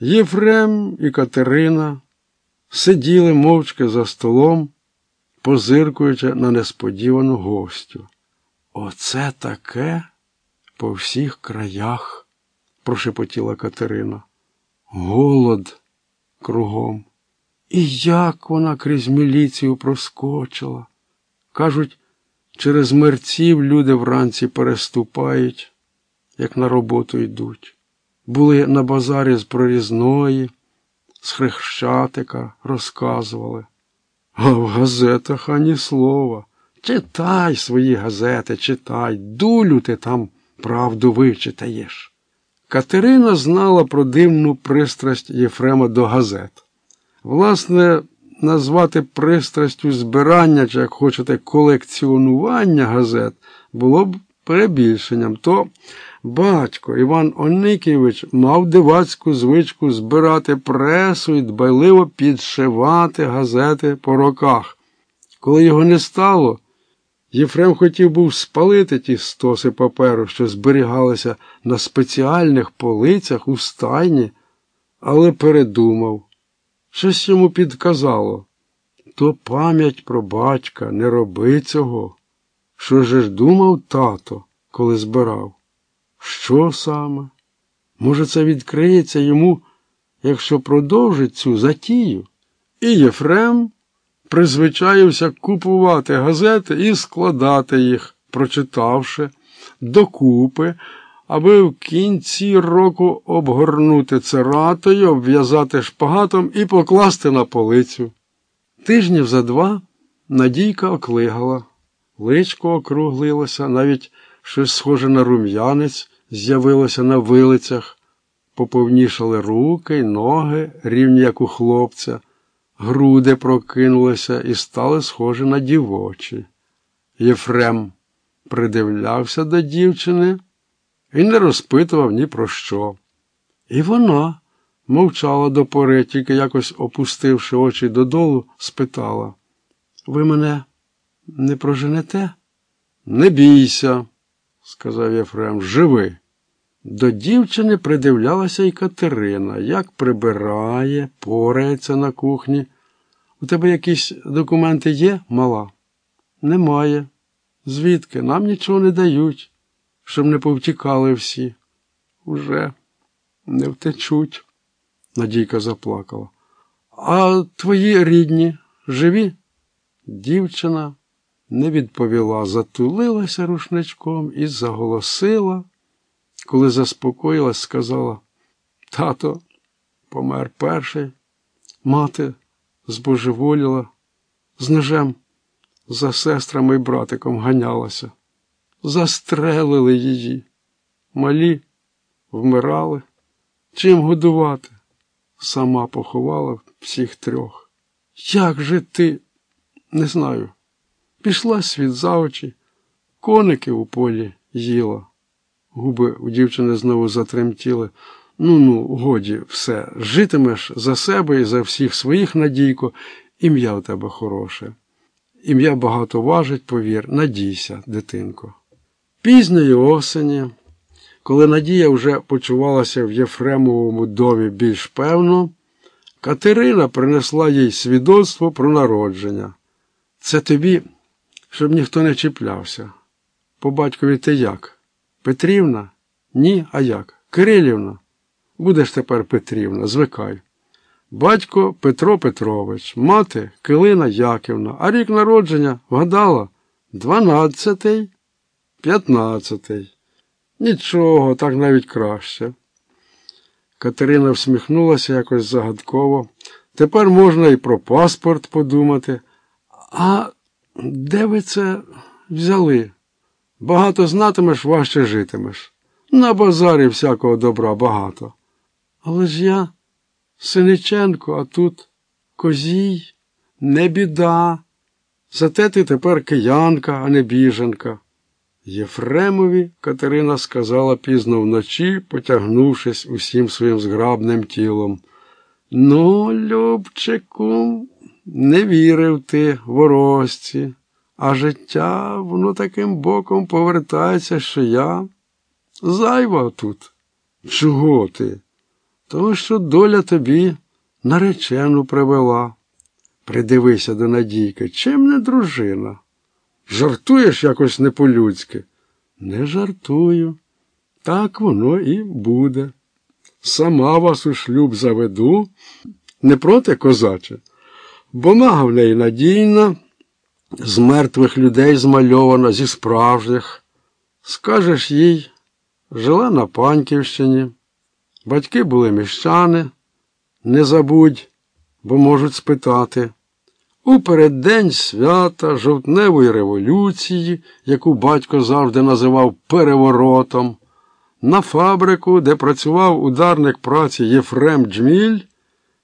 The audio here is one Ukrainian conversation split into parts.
Єфрем і Катерина сиділи мовчки за столом, позиркуючи на несподівану гостю. Оце таке по всіх краях, прошепотіла Катерина. Голод кругом. І як вона крізь міліцію проскочила. Кажуть, через мерців люди вранці переступають, як на роботу йдуть. Були на базарі з прорізної, з хрещатика розказували. А в газетах ані слова. Читай свої газети, читай, дулю ти там правду вичитаєш. Катерина знала про дивну пристрасть Єфрема до газет. Власне, назвати пристрастю збирання, чи, як хочете, колекціонування газет було б перебільшенням. То батько Іван Оникійович мав дивацьку звичку збирати пресу і дбайливо підшивати газети по роках. Коли його не стало, Єфрем хотів був спалити ті стоси паперу, що зберігалися на спеціальних полицях у стайні, але передумав. Щось йому підказало. То пам'ять про батька не роби цього. Що ж думав тато, коли збирав? Що саме? Може, це відкриється йому, якщо продовжить цю затію? І Єфрем призвичаївся купувати газети і складати їх, прочитавши, докупи, аби в кінці року обгорнути цератою, обв'язати шпагатом і покласти на полицю. Тижнів за два Надійка оклигала, личко округлилося, навіть щось схоже на рум'янець з'явилося на вилицях, поповнішали руки й ноги, рівні як у хлопця, груди прокинулися і стали схожі на дівочі. Єфрем придивлявся до дівчини і не розпитував ні про що. І вона мовчала до пори, тільки якось опустивши очі додолу, спитала Ви мене не проженете? Не бійся, сказав Єфрем, живи. До дівчини придивлялася й Катерина, як прибирає, порається на кухні. У тебе якісь документи є, мала? Немає. Звідки? Нам нічого не дають, щоб не повтікали всі. Уже не втечуть. Надійка заплакала. А твої рідні живі? Дівчина не відповіла, затулилася рушничком і заголосила. Коли заспокоїлась, сказала, тато помер перший, мати збожеволіла, з ножем за сестрами й братиком ганялася. Застрелили її. Малі вмирали. Чим годувати? Сама поховала всіх трьох. Як же ти? Не знаю. Пішла світ за очі, коники у полі їла. Губи у дівчини знову затремтіли. Ну ну, годі, все. Житимеш за себе і за всіх своїх надійко, ім'я у тебе хороше. Ім'я багато важить, повір, надійся, дитинко. Пізньої осені, коли Надія вже почувалася в Єфремовому домі більш певно, Катерина принесла їй свідоцтво про народження. Це тобі, щоб ніхто не чіплявся. По батькові ти як? Петрівна? Ні, а як? Кирилівна. Будеш тепер Петрівна, звикай. Батько Петро Петрович, мати Килина Яківна, а рік народження вгадала дванадцятий, п'ятнадцятий. Нічого, так навіть краще. Катерина всміхнулася якось загадково. Тепер можна і про паспорт подумати. А де ви це взяли? Багато знатимеш, важче житимеш. На базарі всякого добра багато. Але ж я Синиченко, а тут козій, не біда. Зате ти тепер киянка, а не біженка. Єфремові Катерина сказала пізно вночі, потягнувшись усім своїм зграбним тілом. Ну, Любчику, не вірив ти ворожці, а життя воно таким боком повертається, що я зайва тут. Чого ти? Тому що доля тобі наречену привела. Придивися до Надійки, чим не дружина? Жартуєш якось не по-людськи? Не жартую. Так воно і буде. Сама вас у шлюб заведу, не проти козаче, бумага в неї надійна, з мертвих людей змальована, зі справжніх. Скажеш їй, жила на Паньківщині, батьки були міщани, не забудь, бо можуть спитати. У переддень свята жовтневої революції, яку батько завжди називав переворотом, на фабрику, де працював ударник праці Єфрем Джміль,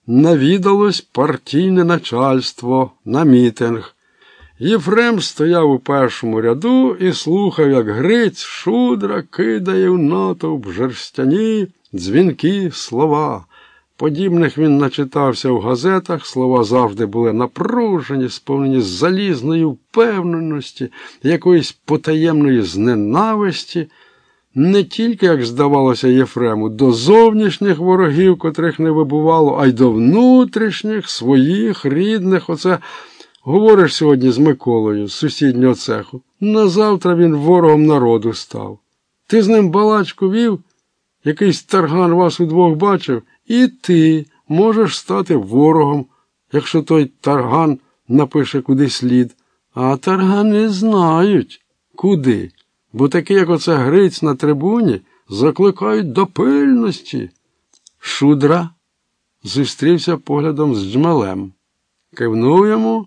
навідалось партійне начальство на мітинг. Єфрем стояв у першому ряду і слухав, як Гриць шудра кидає в натовп жерстяні дзвінки слова. Подібних він начитався в газетах, слова завжди були напружені, сповнені залізної впевненості, якоїсь потаємної зненависті, не тільки, як здавалося Єфрему, до зовнішніх ворогів, котрих не вибувало, а й до внутрішніх, своїх, рідних. Оце говориш сьогодні з Миколою, з сусіднього цеху. Назавтра він ворогом народу став. Ти з ним балачку вів, якийсь тарган вас удвох бачив. І ти можеш стати ворогом, якщо той тарган напише куди слід. А таргани знають, куди. Бо такі, як оце Гриць на трибуні, закликають до пильності. Шудра зустрівся поглядом з джмелем, кивнув йому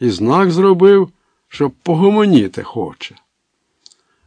і знак зробив, що погомоніти хоче.